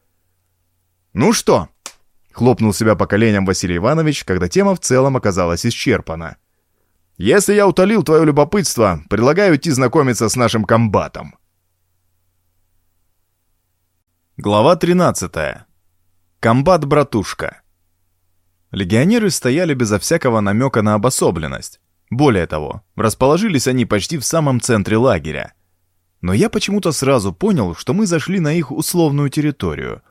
«Ну что?» — хлопнул себя по коленям Василий Иванович, когда тема в целом оказалась исчерпана. «Если я утолил твое любопытство, предлагаю идти знакомиться с нашим комбатом». Глава 13. Комбат-братушка. Легионеры стояли безо всякого намека на обособленность. Более того, расположились они почти в самом центре лагеря. Но я почему-то сразу понял, что мы зашли на их условную территорию.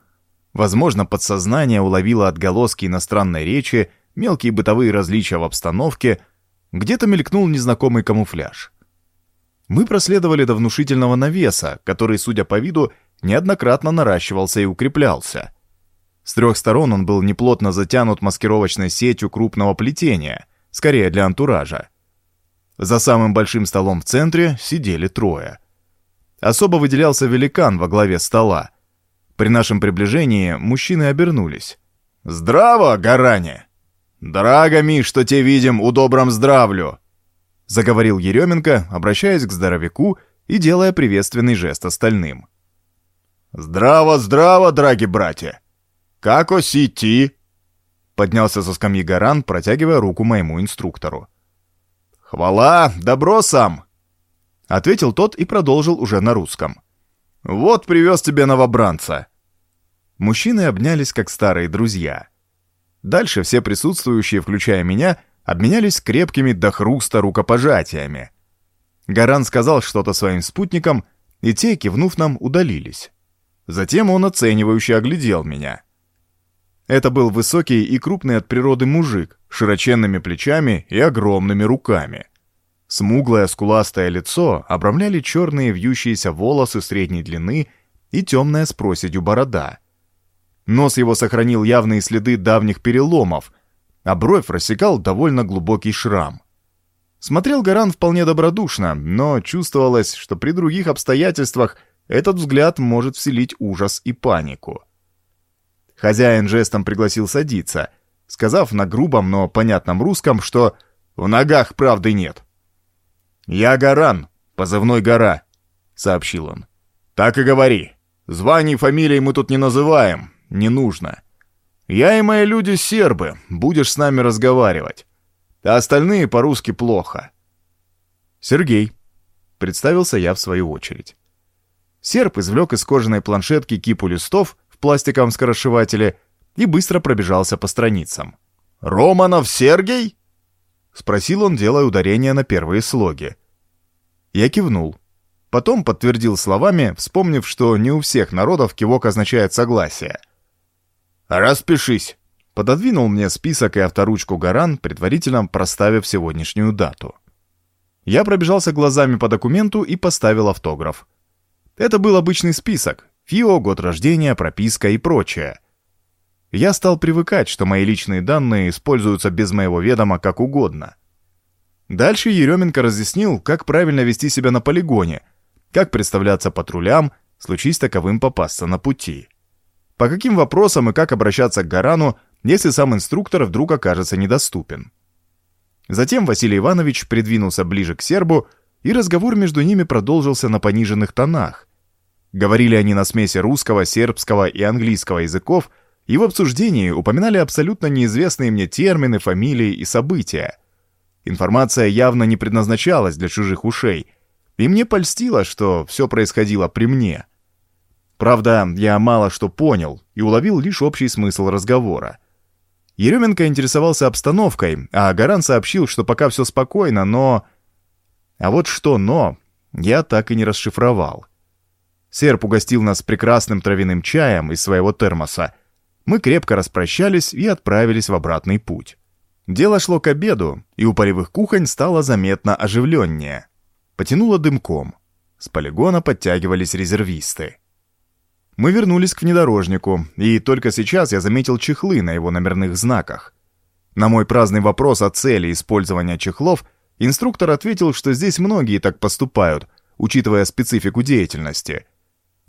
Возможно, подсознание уловило отголоски иностранной речи, мелкие бытовые различия в обстановке, где-то мелькнул незнакомый камуфляж. Мы проследовали до внушительного навеса, который, судя по виду, неоднократно наращивался и укреплялся. С трех сторон он был неплотно затянут маскировочной сетью крупного плетения, скорее для антуража. За самым большим столом в центре сидели трое. Особо выделялся великан во главе стола. При нашем приближении мужчины обернулись. «Здраво, Гаране!» «Драго ми, что те видим, у добром здравлю!» Заговорил Еременко, обращаясь к здоровяку и делая приветственный жест остальным. «Здраво, здраво, драги братья! Как осити?» Поднялся со скамьи Гаран, протягивая руку моему инструктору. «Хвала, добро сам!» Ответил тот и продолжил уже на русском. «Вот привез тебе новобранца!» Мужчины обнялись, как старые друзья. Дальше все присутствующие, включая меня, обменялись крепкими до хруста рукопожатиями. Гаран сказал что-то своим спутникам, и те, кивнув нам, удалились. Затем он оценивающе оглядел меня. Это был высокий и крупный от природы мужик, широченными плечами и огромными руками. Смуглое скуластое лицо обрамляли черные вьющиеся волосы средней длины и темная с проседью борода. Нос его сохранил явные следы давних переломов, а бровь рассекал довольно глубокий шрам. Смотрел Гаран вполне добродушно, но чувствовалось, что при других обстоятельствах этот взгляд может вселить ужас и панику. Хозяин жестом пригласил садиться, сказав на грубом, но понятном русском, что «в ногах правды нет». «Я Гаран, позывной Гора», — сообщил он. «Так и говори. Званий фамилий мы тут не называем, не нужно. Я и мои люди сербы, будешь с нами разговаривать. А остальные по-русски плохо». «Сергей», — представился я в свою очередь. Серб извлек из кожаной планшетки кипу листов пластиковом скоросшивателе и быстро пробежался по страницам. «Романов Сергей?» — спросил он, делая ударение на первые слоги. Я кивнул. Потом подтвердил словами, вспомнив, что не у всех народов кивок означает согласие. «Распишись!» — пододвинул мне список и авторучку Гаран, предварительно проставив сегодняшнюю дату. Я пробежался глазами по документу и поставил автограф. Это был обычный список, ФИО, год рождения, прописка и прочее. Я стал привыкать, что мои личные данные используются без моего ведома как угодно. Дальше Еременко разъяснил, как правильно вести себя на полигоне, как представляться патрулям, случись таковым попасться на пути. По каким вопросам и как обращаться к Гарану, если сам инструктор вдруг окажется недоступен. Затем Василий Иванович придвинулся ближе к сербу, и разговор между ними продолжился на пониженных тонах. Говорили они на смеси русского, сербского и английского языков, и в обсуждении упоминали абсолютно неизвестные мне термины, фамилии и события. Информация явно не предназначалась для чужих ушей, и мне польстило, что все происходило при мне. Правда, я мало что понял и уловил лишь общий смысл разговора. Еременко интересовался обстановкой, а Гаран сообщил, что пока все спокойно, но... А вот что «но» я так и не расшифровал. Серп угостил нас прекрасным травяным чаем из своего термоса. Мы крепко распрощались и отправились в обратный путь. Дело шло к обеду, и у полевых кухонь стало заметно оживленнее. Потянуло дымком. С полигона подтягивались резервисты. Мы вернулись к внедорожнику, и только сейчас я заметил чехлы на его номерных знаках. На мой праздный вопрос о цели использования чехлов инструктор ответил, что здесь многие так поступают, учитывая специфику деятельности.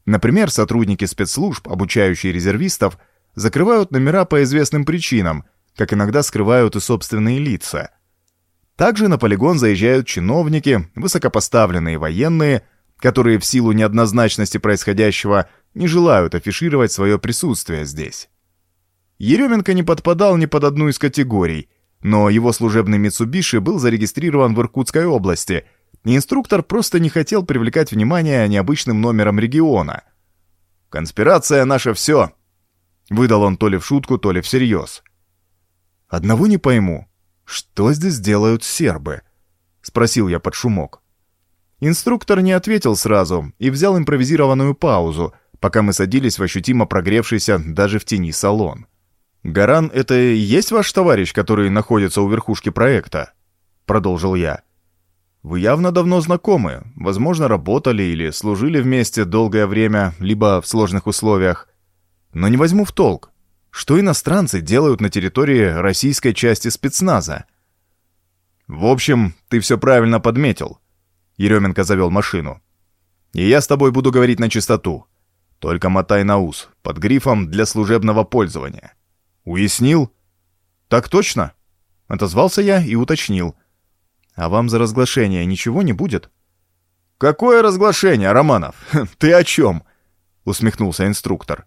Например, сотрудники спецслужб, обучающие резервистов, закрывают номера по известным причинам, как иногда скрывают и собственные лица. Также на полигон заезжают чиновники, высокопоставленные военные, которые в силу неоднозначности происходящего не желают афишировать свое присутствие здесь. Еременко не подпадал ни под одну из категорий, но его служебный Митсубиши был зарегистрирован в Иркутской области, инструктор просто не хотел привлекать внимание необычным номером региона. «Конспирация — наше все!» Выдал он то ли в шутку, то ли всерьез. «Одного не пойму. Что здесь делают сербы?» — спросил я под шумок. Инструктор не ответил сразу и взял импровизированную паузу, пока мы садились в ощутимо прогревшийся даже в тени салон. «Гаран — это и есть ваш товарищ, который находится у верхушки проекта?» — продолжил я. «Вы явно давно знакомы, возможно, работали или служили вместе долгое время, либо в сложных условиях. Но не возьму в толк. Что иностранцы делают на территории российской части спецназа?» «В общем, ты все правильно подметил», Еременко завел машину. «И я с тобой буду говорить на чистоту. Только мотай на ус, под грифом «для служебного пользования». Уяснил?» «Так точно?» Отозвался я и уточнил. «А вам за разглашение ничего не будет?» «Какое разглашение, Романов? Ты о чем?» Усмехнулся инструктор.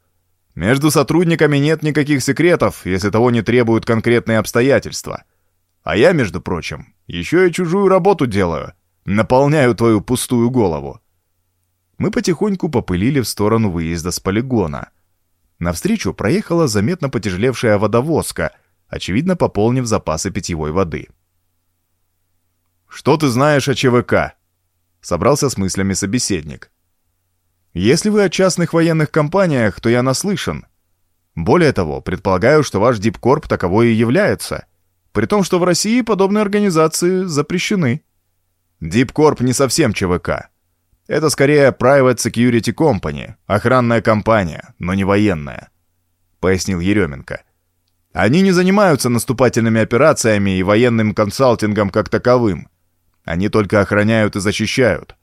«Между сотрудниками нет никаких секретов, если того не требуют конкретные обстоятельства. А я, между прочим, еще и чужую работу делаю. Наполняю твою пустую голову. Мы потихоньку попылили в сторону выезда с полигона. Навстречу проехала заметно потяжелевшая водовозка, очевидно пополнив запасы питьевой воды. «Что ты знаешь о ЧВК?» — собрался с мыслями собеседник. «Если вы о частных военных компаниях, то я наслышан. Более того, предполагаю, что ваш Дипкорп таковой и является, при том, что в России подобные организации запрещены». Дипкорп не совсем ЧВК. Это скорее Private Security Company, охранная компания, но не военная», — пояснил Еременко. «Они не занимаются наступательными операциями и военным консалтингом как таковым. Они только охраняют и защищают.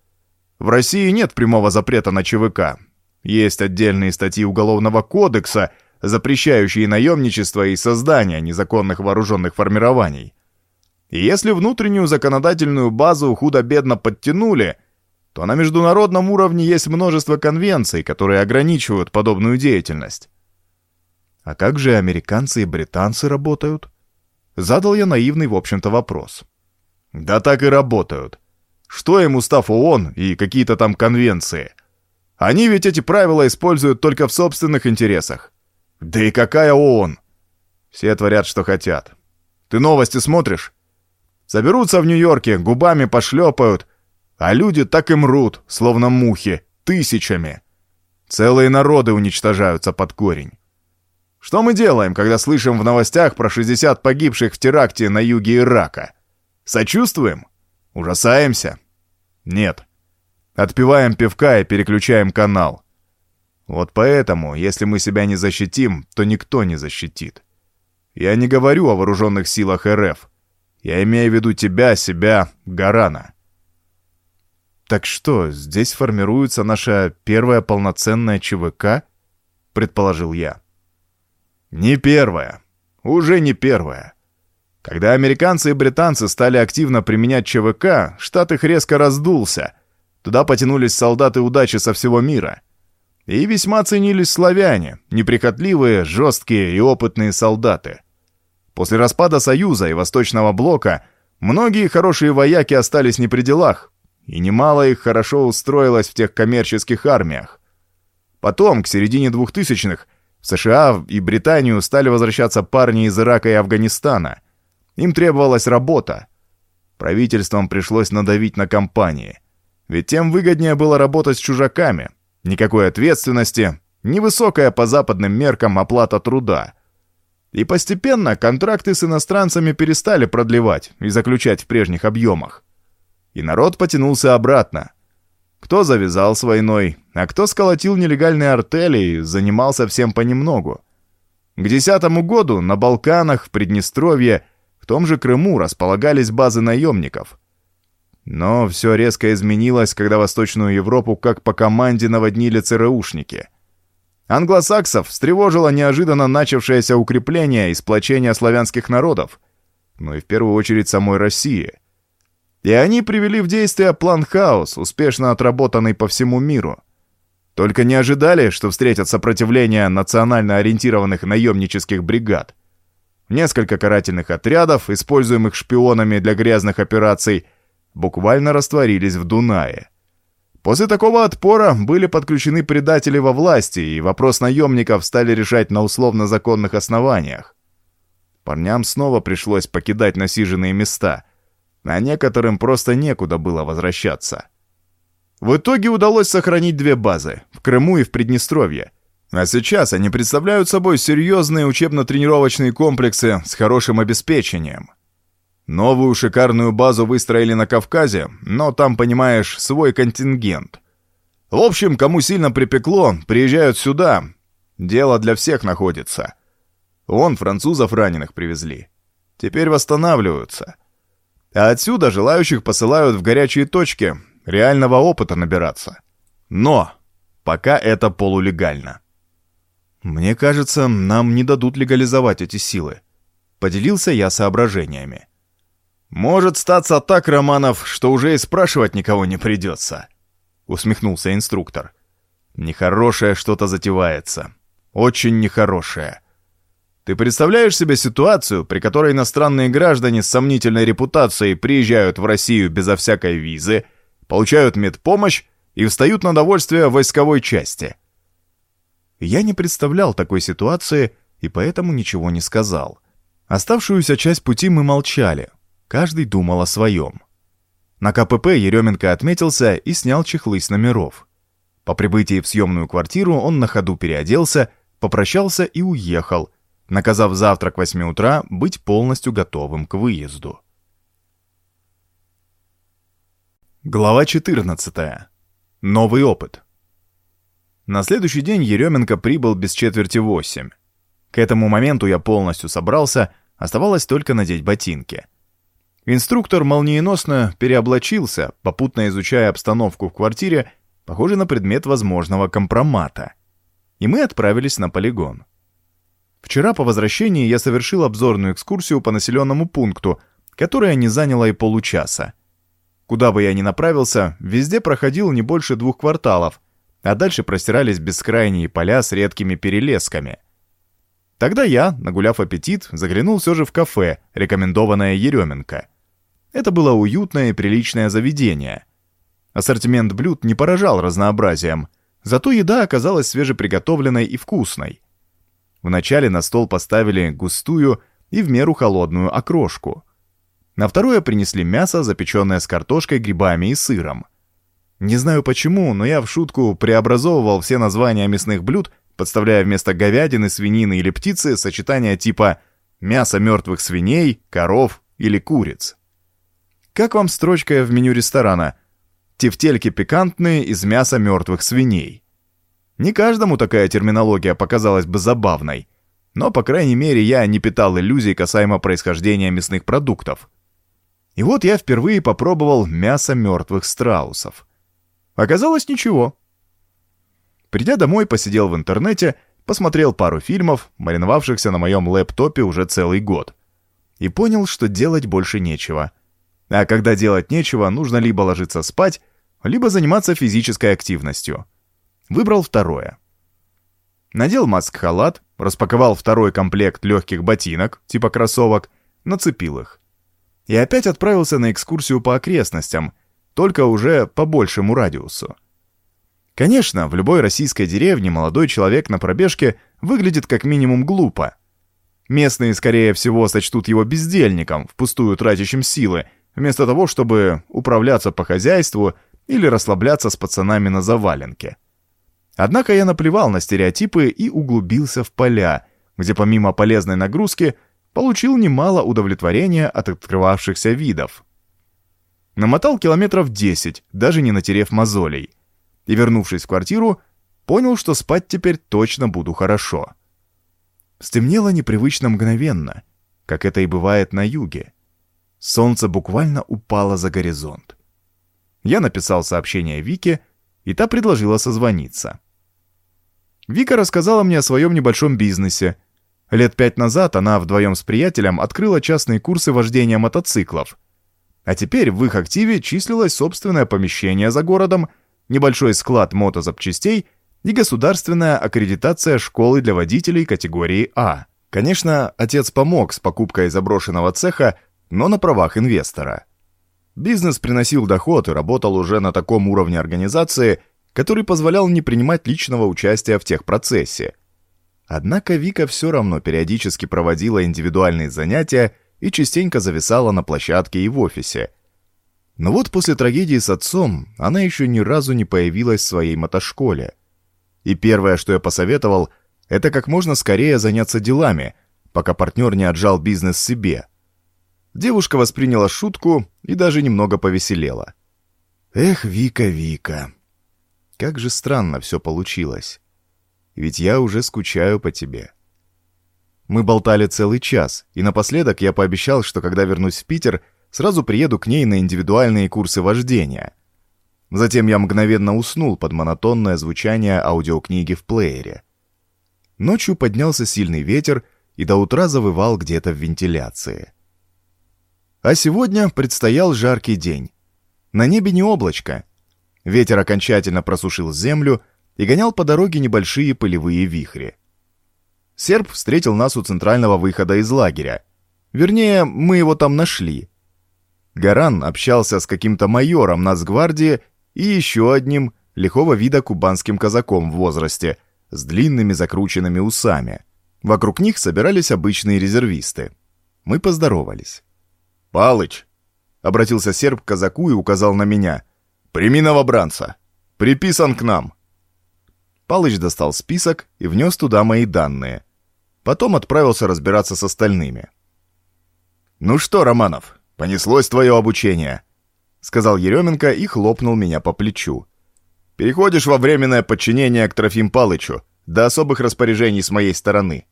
В России нет прямого запрета на ЧВК. Есть отдельные статьи Уголовного кодекса, запрещающие наемничество и создание незаконных вооруженных формирований. И если внутреннюю законодательную базу худо-бедно подтянули, то на международном уровне есть множество конвенций, которые ограничивают подобную деятельность. А как же американцы и британцы работают? Задал я наивный, в общем-то, вопрос. Да так и работают. Что им устав ООН и какие-то там конвенции? Они ведь эти правила используют только в собственных интересах. Да и какая ООН? Все творят, что хотят. Ты новости смотришь? Соберутся в Нью-Йорке, губами пошлепают, а люди так и мрут, словно мухи, тысячами. Целые народы уничтожаются под корень. Что мы делаем, когда слышим в новостях про 60 погибших в теракте на юге Ирака? Сочувствуем? Ужасаемся? Нет. Отпиваем пивка и переключаем канал. Вот поэтому, если мы себя не защитим, то никто не защитит. Я не говорю о вооруженных силах РФ. Я имею в виду тебя, себя, Гарана. Так что, здесь формируется наша первая полноценная ЧВК? Предположил я. Не первая. Уже не первая. Когда американцы и британцы стали активно применять ЧВК, штат их резко раздулся. Туда потянулись солдаты удачи со всего мира. И весьма ценились славяне, неприхотливые, жесткие и опытные солдаты. После распада Союза и Восточного Блока многие хорошие вояки остались не при делах, и немало их хорошо устроилось в тех коммерческих армиях. Потом, к середине 2000-х, в США и Британию стали возвращаться парни из Ирака и Афганистана. Им требовалась работа. Правительством пришлось надавить на компании. Ведь тем выгоднее было работать с чужаками. Никакой ответственности, невысокая по западным меркам оплата труда. И постепенно контракты с иностранцами перестали продлевать и заключать в прежних объемах. И народ потянулся обратно. Кто завязал с войной, а кто сколотил нелегальные артели и занимался всем понемногу. К десятому году на Балканах, в Приднестровье, в том же Крыму располагались базы наемников. Но все резко изменилось, когда Восточную Европу как по команде наводнили ЦРУшники. Англосаксов встревожило неожиданно начавшееся укрепление и сплочение славянских народов, но и в первую очередь самой России. И они привели в действие план «Хаос», успешно отработанный по всему миру. Только не ожидали, что встретят сопротивление национально ориентированных наемнических бригад. Несколько карательных отрядов, используемых шпионами для грязных операций, буквально растворились в Дунае. После такого отпора были подключены предатели во власти, и вопрос наемников стали решать на условно-законных основаниях. Парням снова пришлось покидать насиженные места, а некоторым просто некуда было возвращаться. В итоге удалось сохранить две базы — в Крыму и в Приднестровье. А сейчас они представляют собой серьезные учебно-тренировочные комплексы с хорошим обеспечением — Новую шикарную базу выстроили на Кавказе, но там, понимаешь, свой контингент. В общем, кому сильно припекло, приезжают сюда. Дело для всех находится. Вон французов раненых привезли. Теперь восстанавливаются. А отсюда желающих посылают в горячие точки, реального опыта набираться. Но пока это полулегально. Мне кажется, нам не дадут легализовать эти силы. Поделился я соображениями. «Может статься так, Романов, что уже и спрашивать никого не придется», — усмехнулся инструктор. «Нехорошее что-то затевается. Очень нехорошее. Ты представляешь себе ситуацию, при которой иностранные граждане с сомнительной репутацией приезжают в Россию безо всякой визы, получают медпомощь и встают на довольствие войсковой части?» Я не представлял такой ситуации и поэтому ничего не сказал. Оставшуюся часть пути мы молчали, Каждый думал о своем. На КПП Еременко отметился и снял чехлы с номеров. По прибытии в съемную квартиру он на ходу переоделся, попрощался и уехал, наказав завтра к 8 утра быть полностью готовым к выезду. Глава 14. Новый опыт. На следующий день Еременко прибыл без четверти восемь. К этому моменту я полностью собрался, оставалось только надеть ботинки. Инструктор молниеносно переоблачился, попутно изучая обстановку в квартире, похоже на предмет возможного компромата. И мы отправились на полигон. Вчера по возвращении я совершил обзорную экскурсию по населенному пункту, которая не заняла и получаса. Куда бы я ни направился, везде проходил не больше двух кварталов, а дальше простирались бескрайние поля с редкими перелесками. Тогда я, нагуляв аппетит, заглянул все же в кафе, рекомендованное Еременко. Это было уютное и приличное заведение. Ассортимент блюд не поражал разнообразием, зато еда оказалась свежеприготовленной и вкусной. Вначале на стол поставили густую и в меру холодную окрошку. На второе принесли мясо, запеченное с картошкой, грибами и сыром. Не знаю почему, но я в шутку преобразовывал все названия мясных блюд, подставляя вместо говядины, свинины или птицы сочетания типа мясо мертвых свиней, коров или куриц. Как вам строчка в меню ресторана? Тефтельки пикантные из мяса мертвых свиней. Не каждому такая терминология показалась бы забавной, но, по крайней мере, я не питал иллюзий касаемо происхождения мясных продуктов. И вот я впервые попробовал мясо мертвых страусов. Оказалось, ничего. Придя домой, посидел в интернете, посмотрел пару фильмов, мариновавшихся на моем лэптопе уже целый год. И понял, что делать больше нечего. А когда делать нечего, нужно либо ложиться спать, либо заниматься физической активностью. Выбрал второе. Надел маск-халат, распаковал второй комплект легких ботинок, типа кроссовок, нацепил их. И опять отправился на экскурсию по окрестностям, только уже по большему радиусу. Конечно, в любой российской деревне молодой человек на пробежке выглядит как минимум глупо. Местные, скорее всего, сочтут его бездельником, впустую тратящим силы, вместо того, чтобы управляться по хозяйству или расслабляться с пацанами на заваленке. Однако я наплевал на стереотипы и углубился в поля, где помимо полезной нагрузки получил немало удовлетворения от открывавшихся видов. Намотал километров 10, даже не натерев мозолей. И, вернувшись в квартиру, понял, что спать теперь точно буду хорошо. Стемнело непривычно мгновенно, как это и бывает на юге. Солнце буквально упало за горизонт. Я написал сообщение Вике, и та предложила созвониться. Вика рассказала мне о своем небольшом бизнесе. Лет пять назад она вдвоем с приятелем открыла частные курсы вождения мотоциклов. А теперь в их активе числилось собственное помещение за городом, небольшой склад мотозапчастей и государственная аккредитация школы для водителей категории А. Конечно, отец помог с покупкой заброшенного цеха, но на правах инвестора. Бизнес приносил доход и работал уже на таком уровне организации, который позволял не принимать личного участия в техпроцессе. Однако Вика все равно периодически проводила индивидуальные занятия и частенько зависала на площадке и в офисе. Но вот после трагедии с отцом она еще ни разу не появилась в своей мотошколе. И первое, что я посоветовал, это как можно скорее заняться делами, пока партнер не отжал бизнес себе – Девушка восприняла шутку и даже немного повеселела. «Эх, Вика, Вика, как же странно все получилось. Ведь я уже скучаю по тебе». Мы болтали целый час, и напоследок я пообещал, что когда вернусь в Питер, сразу приеду к ней на индивидуальные курсы вождения. Затем я мгновенно уснул под монотонное звучание аудиокниги в плеере. Ночью поднялся сильный ветер и до утра завывал где-то в вентиляции. А сегодня предстоял жаркий день. На небе не облачко. Ветер окончательно просушил землю и гонял по дороге небольшие пылевые вихри. Серб встретил нас у центрального выхода из лагеря. Вернее, мы его там нашли. Гаран общался с каким-то майором Нацгвардии и еще одним лихого вида кубанским казаком в возрасте, с длинными закрученными усами. Вокруг них собирались обычные резервисты. Мы поздоровались. «Палыч!» — обратился серб к казаку и указал на меня. «Прими новобранца! Приписан к нам!» Палыч достал список и внес туда мои данные. Потом отправился разбираться с остальными. «Ну что, Романов, понеслось твое обучение!» — сказал Еременко и хлопнул меня по плечу. «Переходишь во временное подчинение к Трофим Палычу, до особых распоряжений с моей стороны».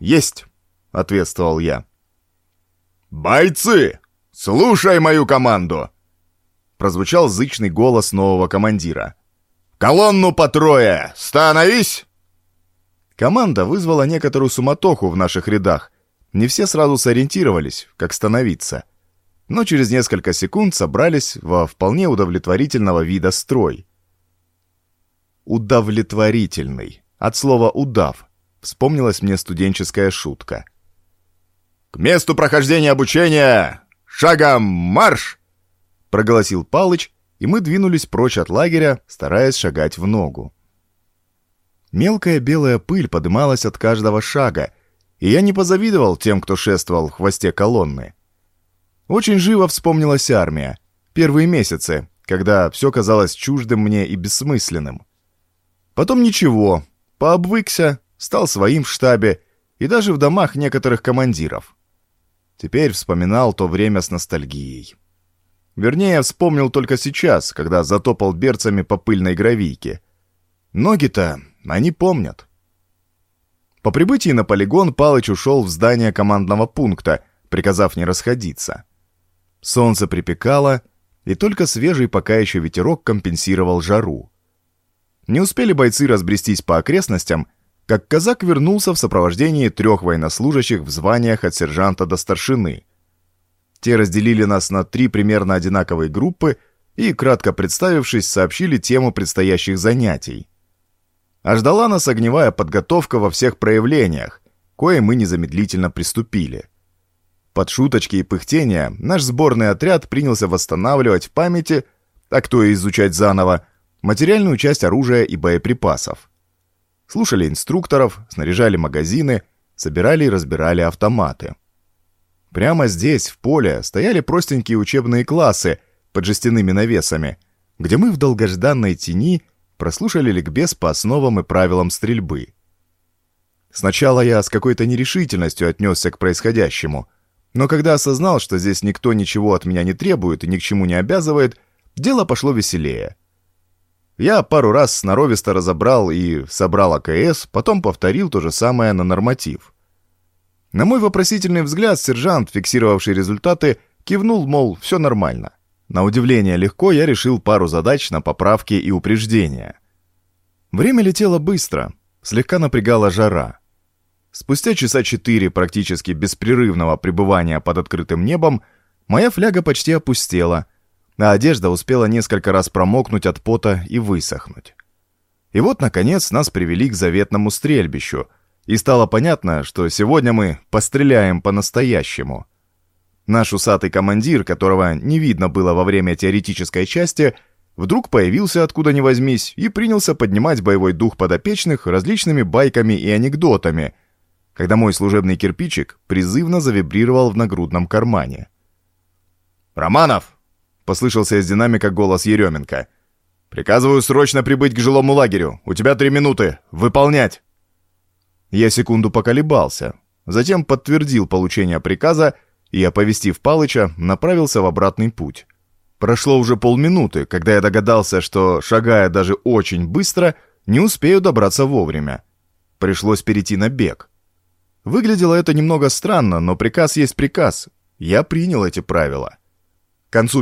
«Есть!» — ответствовал я. «Бойцы! Слушай мою команду!» Прозвучал зычный голос нового командира. «Колонну по трое! Становись!» Команда вызвала некоторую суматоху в наших рядах. Не все сразу сориентировались, как становиться. Но через несколько секунд собрались во вполне удовлетворительного вида строй. «Удовлетворительный» от слова «удав» вспомнилась мне студенческая шутка – «К месту прохождения обучения! Шагом марш!» Проголосил Палыч, и мы двинулись прочь от лагеря, стараясь шагать в ногу. Мелкая белая пыль подымалась от каждого шага, и я не позавидовал тем, кто шествовал в хвосте колонны. Очень живо вспомнилась армия, первые месяцы, когда все казалось чуждым мне и бессмысленным. Потом ничего, пообвыкся, стал своим в штабе и даже в домах некоторых командиров. Теперь вспоминал то время с ностальгией. Вернее, вспомнил только сейчас, когда затопал берцами по пыльной гравийке. Ноги-то они помнят. По прибытии на полигон Палыч ушел в здание командного пункта, приказав не расходиться. Солнце припекало, и только свежий пока еще ветерок компенсировал жару. Не успели бойцы разбрестись по окрестностям, как казак вернулся в сопровождении трех военнослужащих в званиях от сержанта до старшины. Те разделили нас на три примерно одинаковые группы и, кратко представившись, сообщили тему предстоящих занятий. А ждала нас огневая подготовка во всех проявлениях, кое мы незамедлительно приступили. Под шуточки и пыхтения наш сборный отряд принялся восстанавливать в памяти, а кто и изучать заново, материальную часть оружия и боеприпасов. Слушали инструкторов, снаряжали магазины, собирали и разбирали автоматы. Прямо здесь, в поле, стояли простенькие учебные классы под жестяными навесами, где мы в долгожданной тени прослушали ликбез по основам и правилам стрельбы. Сначала я с какой-то нерешительностью отнесся к происходящему, но когда осознал, что здесь никто ничего от меня не требует и ни к чему не обязывает, дело пошло веселее. Я пару раз сноровисто разобрал и собрал АКС, потом повторил то же самое на норматив. На мой вопросительный взгляд сержант, фиксировавший результаты, кивнул, мол, все нормально. На удивление легко я решил пару задач на поправки и упреждения. Время летело быстро, слегка напрягала жара. Спустя часа четыре практически беспрерывного пребывания под открытым небом моя фляга почти опустела — а одежда успела несколько раз промокнуть от пота и высохнуть. И вот, наконец, нас привели к заветному стрельбищу, и стало понятно, что сегодня мы постреляем по-настоящему. Наш усатый командир, которого не видно было во время теоретической части, вдруг появился откуда ни возьмись и принялся поднимать боевой дух подопечных различными байками и анекдотами, когда мой служебный кирпичик призывно завибрировал в нагрудном кармане. «Романов, Послышался из динамика голос Еременко. «Приказываю срочно прибыть к жилому лагерю. У тебя три минуты. Выполнять!» Я секунду поколебался, затем подтвердил получение приказа и, оповестив Палыча, направился в обратный путь. Прошло уже полминуты, когда я догадался, что, шагая даже очень быстро, не успею добраться вовремя. Пришлось перейти на бег. Выглядело это немного странно, но приказ есть приказ. Я принял эти правила. К концу